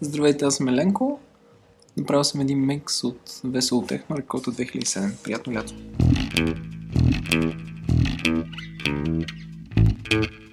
Здравейте, аз съм Еленко. Направил съм един микс от Весело Техно, от 2007. Приятно лято! thank you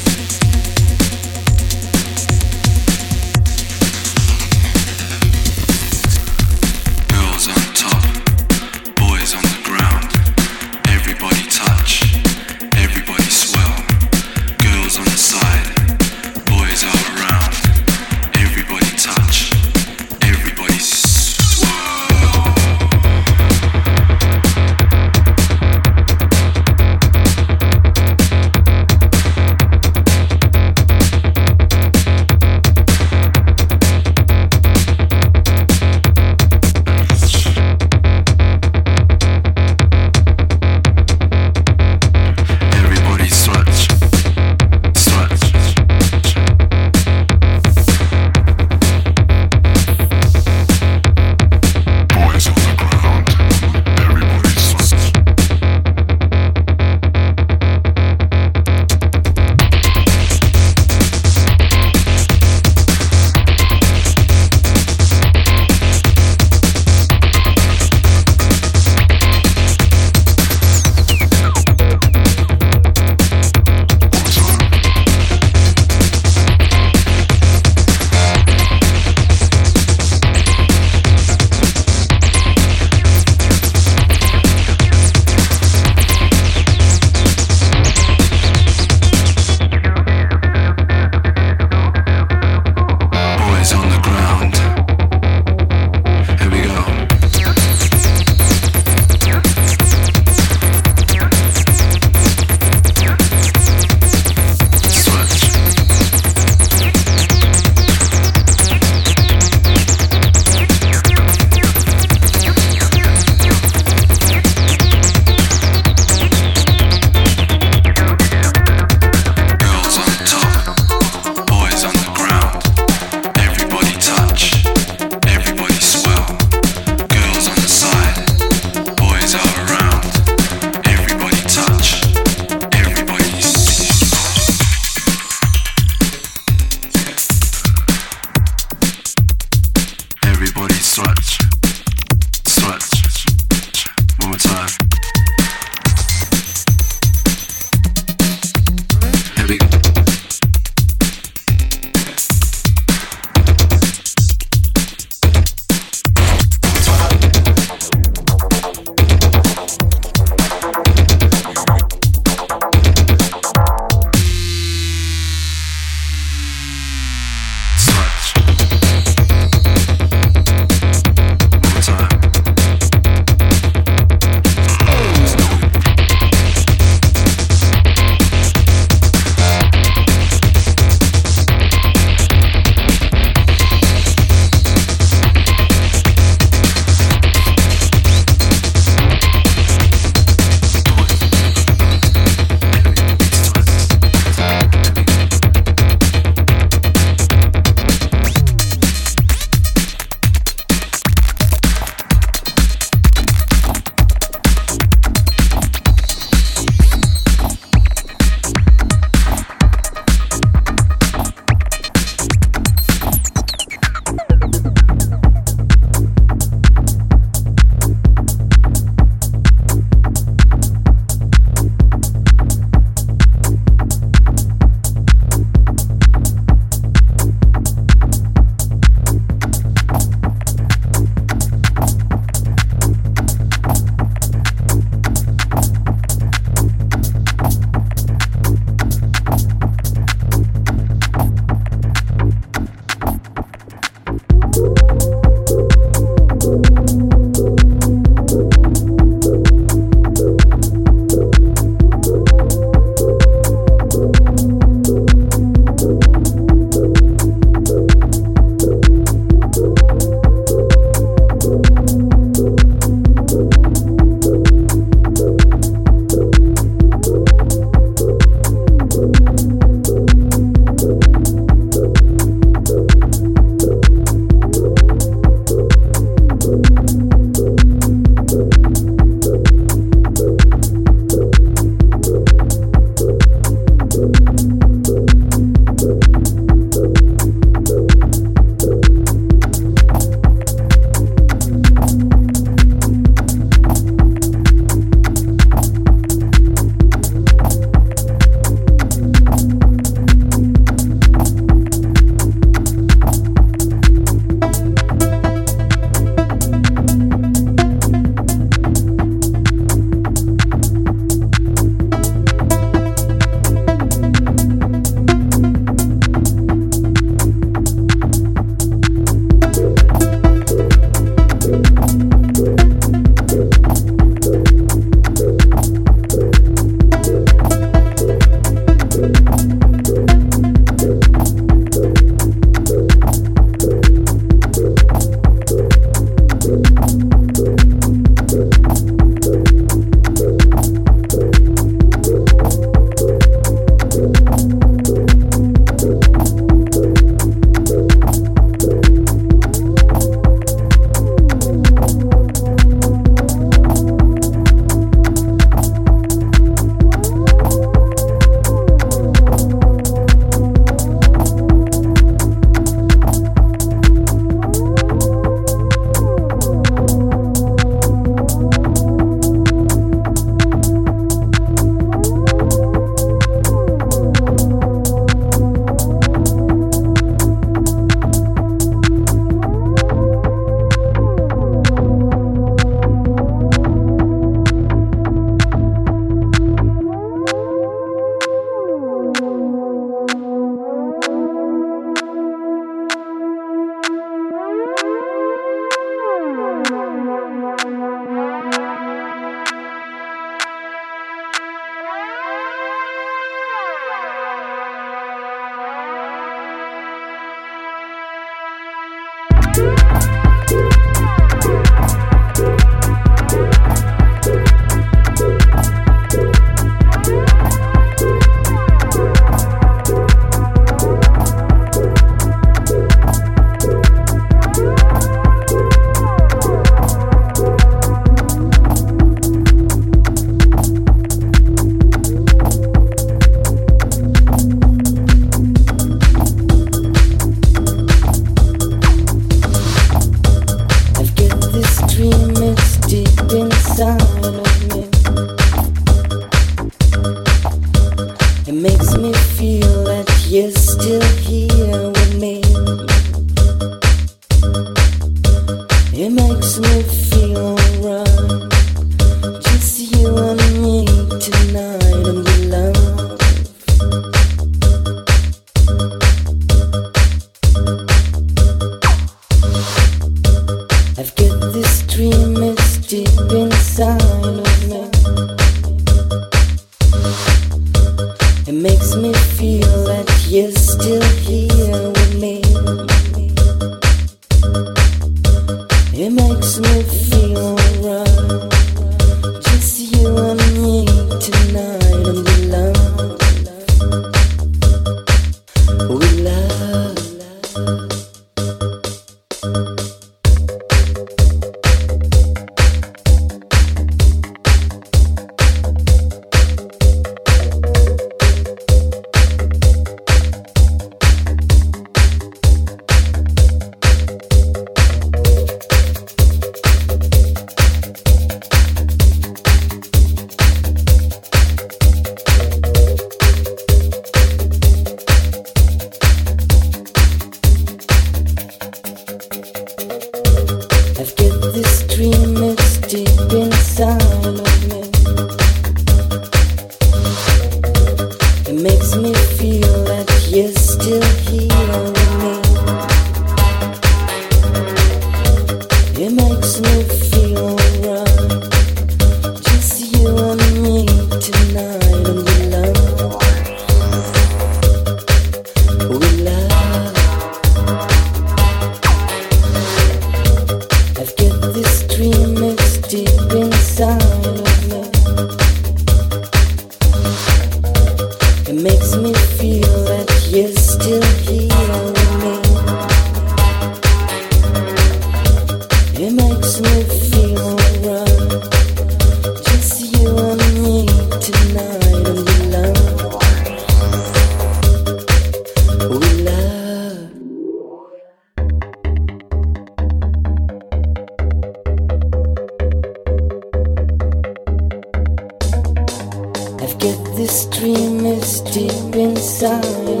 this dream is deep inside of me.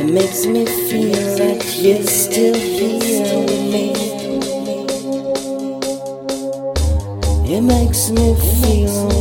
It makes me feel like you're still here with me. It makes me feel